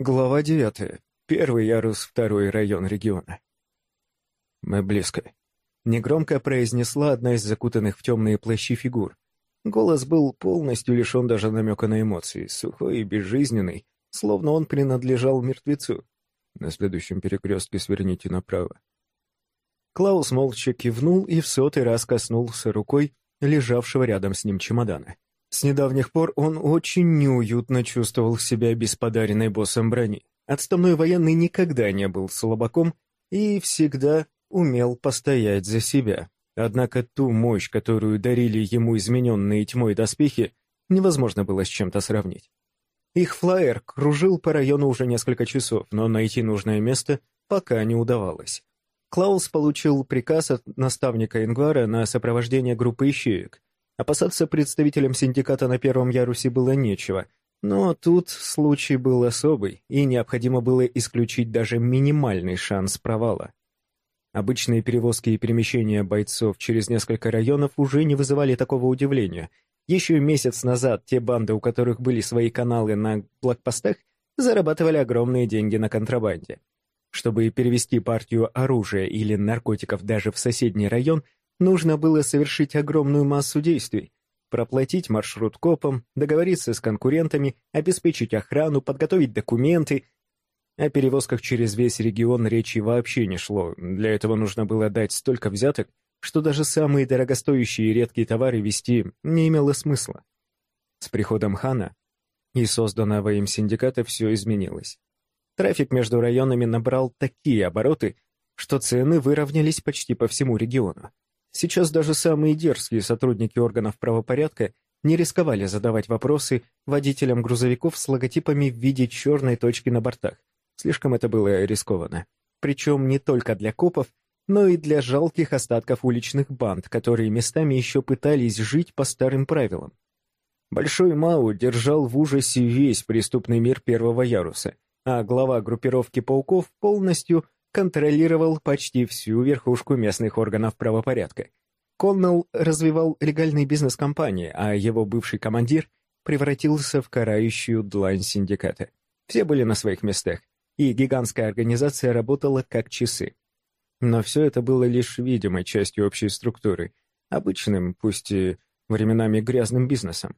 Глава девятая. Первый ярус, второй район региона. Мы близко. Негромко произнесла одна из закутанных в темные плащи фигур. Голос был полностью лишен даже намека на эмоции, сухой и безжизненный, словно он принадлежал мертвецу. На следующем перекрестке сверните направо. Клаус молча кивнул и в сотый раз коснулся рукой лежавшего рядом с ним чемодана. С недавних пор он очень неуютно чувствовал себя без подаренной боссом брони. Отставной военный никогда не был слабаком и всегда умел постоять за себя. Однако ту мощь, которую дарили ему измененные тьмой доспехи, невозможно было с чем-то сравнить. Их флайер кружил по району уже несколько часов, но найти нужное место пока не удавалось. Клаус получил приказ от наставника Ингвара на сопровождение группы ищеек. Опасаться представителям синдиката на первом ярусе было нечего, но тут случай был особый, и необходимо было исключить даже минимальный шанс провала. Обычные перевозки и перемещения бойцов через несколько районов уже не вызывали такого удивления. Еще месяц назад те банды, у которых были свои каналы на блокпостах, зарабатывали огромные деньги на контрабанде. Чтобы перевести партию оружия или наркотиков даже в соседний район, нужно было совершить огромную массу действий. Проплатить маршрут копам, договориться с конкурентами, обеспечить охрану, подготовить документы. О перевозках через весь регион речи вообще не шло. Для этого нужно было дать столько взяток, что даже самые дорогостоящие и редкие товары вести не имело смысла. С приходом хана и созданного им синдиката все изменилось. Трафик между районами набрал такие обороты, что цены выровнялись почти по всему региону. Сейчас даже самые дерзкие сотрудники органов правопорядка не рисковали задавать вопросы водителям грузовиков с логотипами в виде черной точки на бортах. Слишком это было рискованно. Причем не только для копов, но и для жалких остатков уличных банд, которые местами еще пытались жить по старым правилам. Большой Мау держал в ужасе весь преступный мир первого яруса — а глава группировки пауков полностью контролировал почти всю верхушку местных органов правопорядка. Коннелл развивал легальный бизнес компании, а его бывший командир превратился в карающую длань синдиката. Все были на своих местах, и гигантская организация работала как часы. Но все это было лишь видимой частью общей структуры, обычным, пусть и временами грязным бизнесом.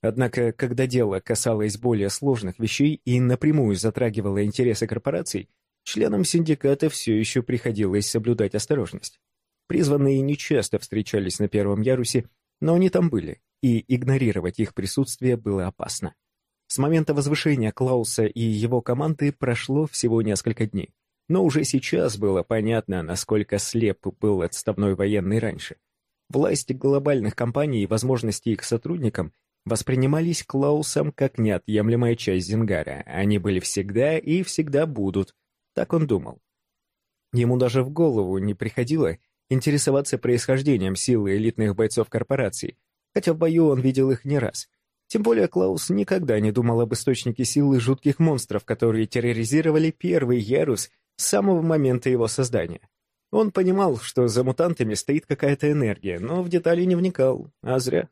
Однако, когда дело касалось более сложных вещей и напрямую затрагивало интересы корпораций, членам синдиката все еще приходилось соблюдать осторожность. Призванные нечасто встречались на первом ярусе, но они там были, и игнорировать их присутствие было опасно. С момента возвышения Клауса и его команды прошло всего несколько дней, но уже сейчас было понятно, насколько слеп был отставной военный раньше. Власть глобальных компаний и возможности их сотрудникам воспринимались Клаусом как неотъемлемая часть Зингара. Они были всегда и всегда будут. Так он думал. Ему даже в голову не приходило интересоваться происхождением силы элитных бойцов корпораций, хотя в бою он видел их не раз. Тем более Клаус никогда не думал об источнике силы жутких монстров, которые терроризировали первый ярус с самого момента его создания. Он понимал, что за мутантами стоит какая-то энергия, но в детали не вникал, а зря.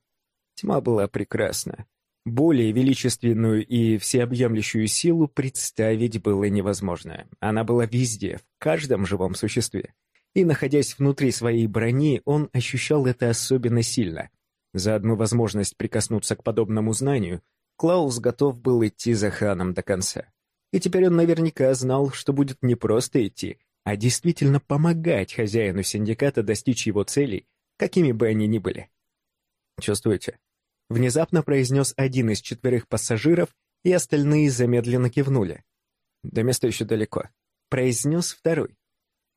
Тьма была прекрасна. Более величественную и всеобъемлющую силу представить было невозможно. Она была везде, в каждом живом существе. И, находясь внутри своей брони, он ощущал это особенно сильно. За одну возможность прикоснуться к подобному знанию, Клаус готов был идти за ханом до конца. И теперь он наверняка знал, что будет не просто идти, а действительно помогать хозяину синдиката достичь его целей, какими бы они ни были. Чувствуете? Внезапно произнес один из четверых пассажиров, и остальные замедленно кивнули. До места еще далеко. Произнес второй.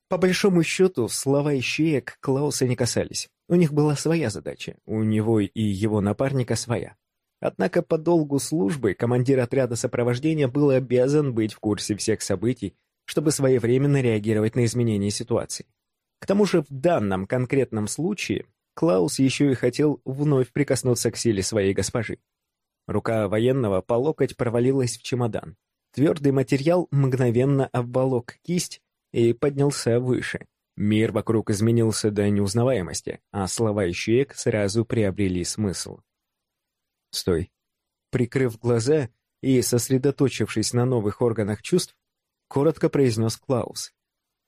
По большому счету, слова ищеек Клауса не касались. У них была своя задача, у него и его напарника своя. Однако по долгу службы командир отряда сопровождения был обязан быть в курсе всех событий, чтобы своевременно реагировать на изменения ситуации. К тому же в данном конкретном случае Клаус еще и хотел вновь прикоснуться к силе своей госпожи. Рука военного по локоть провалилась в чемодан. Твердый материал мгновенно обволок кисть и поднялся выше. Мир вокруг изменился до неузнаваемости, а слова ищеек сразу приобрели смысл. «Стой!» Прикрыв глаза, и, сосредоточившись на новых органах чувств, коротко произнес Клаус.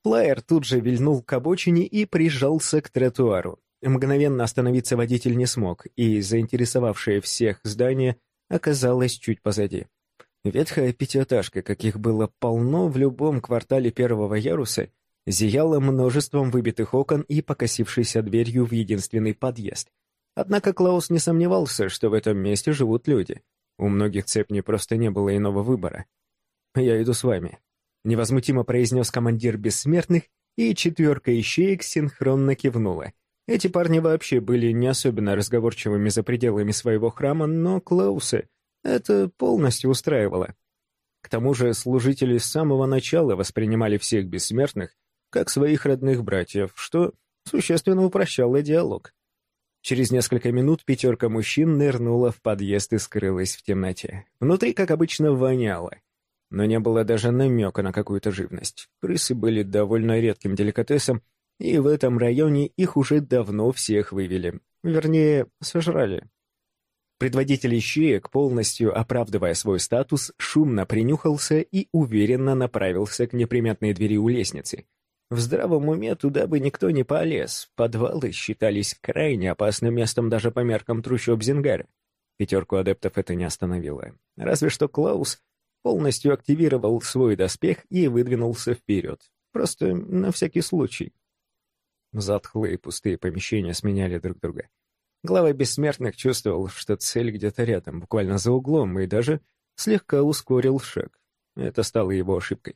Флайер тут же вильнул к обочине и прижался к тротуару. Мгновенно остановиться водитель не смог, и заинтересовавшее всех здание оказалось чуть позади. Ветхая пятиэтажка, каких было полно в любом квартале первого яруса, зияла множеством выбитых окон и покосившейся дверью в единственный подъезд. Однако Клаус не сомневался, что в этом месте живут люди. У многих цепней просто не было иного выбора. «Я иду с вами», — невозмутимо произнес командир бессмертных, и четверка ищеек синхронно кивнула. Эти парни вообще были не особенно разговорчивыми за пределами своего храма, но Клауса это полностью устраивало. К тому же служители с самого начала воспринимали всех бессмертных как своих родных братьев, что существенно упрощало диалог. Через несколько минут пятерка мужчин нырнула в подъезд и скрылась в темноте. Внутри, как обычно, воняло. Но не было даже намека на какую-то живность. Крысы были довольно редким деликатесом, и в этом районе их уже давно всех вывели. Вернее, сожрали. Предводитель ищеек, полностью оправдывая свой статус, шумно принюхался и уверенно направился к неприметной двери у лестницы. В здравом уме туда бы никто не полез. Подвалы считались крайне опасным местом даже по меркам трущоб Зингара. Пятерку адептов это не остановило. Разве что Клаус полностью активировал свой доспех и выдвинулся вперед. Просто на всякий случай. Затхлые пустые помещения сменяли друг друга. Глава бессмертных чувствовал, что цель где-то рядом, буквально за углом, и даже слегка ускорил шаг. Это стало его ошибкой.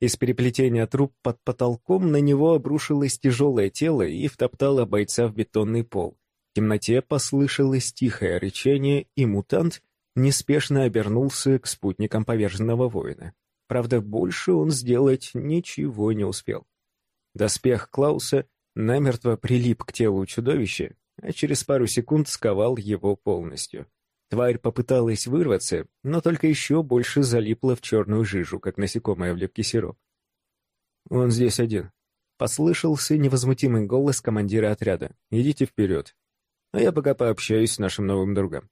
Из переплетения труб под потолком на него обрушилось тяжелое тело и втоптало бойца в бетонный пол. В темноте послышалось тихое рычание, и мутант неспешно обернулся к спутникам поверженного воина. Правда, больше он сделать ничего не успел. Доспех Клауса намертво прилип к телу чудовища, а через пару секунд сковал его полностью. Тварь попыталась вырваться, но только еще больше залипла в черную жижу, как насекомое в лепкий сироп. «Он здесь один», — послышался невозмутимый голос командира отряда. «Идите вперед, а я пока пообщаюсь с нашим новым другом».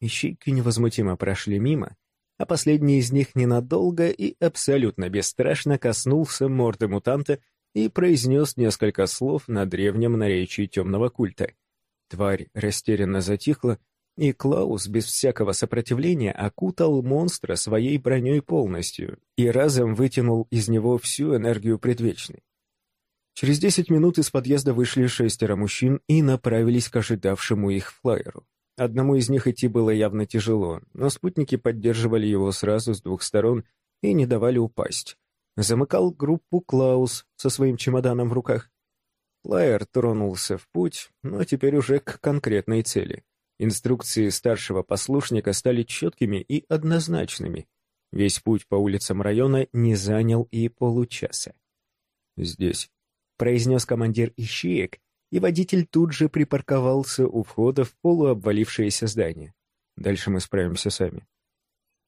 Ищейки невозмутимо прошли мимо, а последний из них ненадолго и абсолютно бесстрашно коснулся морды мутанта и произнес несколько слов на древнем наречии темного культа. Тварь растерянно затихла, и Клаус без всякого сопротивления окутал монстра своей броней полностью и разом вытянул из него всю энергию предвечной. Через десять минут из подъезда вышли шестеро мужчин и направились к ожидавшему их флайеру. Одному из них идти было явно тяжело, но спутники поддерживали его сразу с двух сторон и не давали упасть. Замыкал группу Клаус со своим чемоданом в руках. Плайер тронулся в путь, но теперь уже к конкретной цели. Инструкции старшего послушника стали четкими и однозначными. Весь путь по улицам района не занял и получаса. «Здесь», — произнес командир ищеек, и водитель тут же припарковался у входа в полуобвалившееся здание. «Дальше мы справимся сами».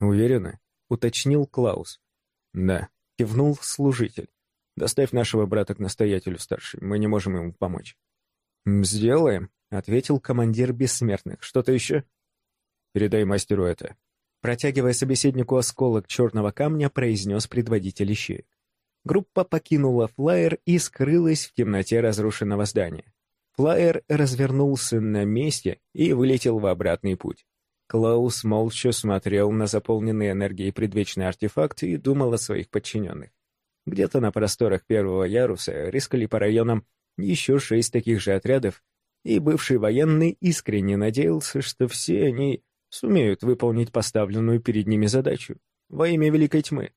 «Уверены?» — уточнил Клаус. «Да», — кивнул служитель. «Доставь нашего брата к настоятелю старший, мы не можем ему помочь». «Сделаем», — ответил командир бессмертных. «Что-то еще?» «Передай мастеру это». Протягивая собеседнику осколок черного камня, произнес предводитель ищеек. Группа покинула флайер и скрылась в темноте разрушенного здания. Флайер развернулся на месте и вылетел в обратный путь. Клаус молча смотрел на заполненный энергией предвечный артефакт и думал о своих подчиненных. Где-то на просторах первого яруса рискали по районам еще шесть таких же отрядов, и бывший военный искренне надеялся, что все они сумеют выполнить поставленную перед ними задачу во имя Великой Тьмы.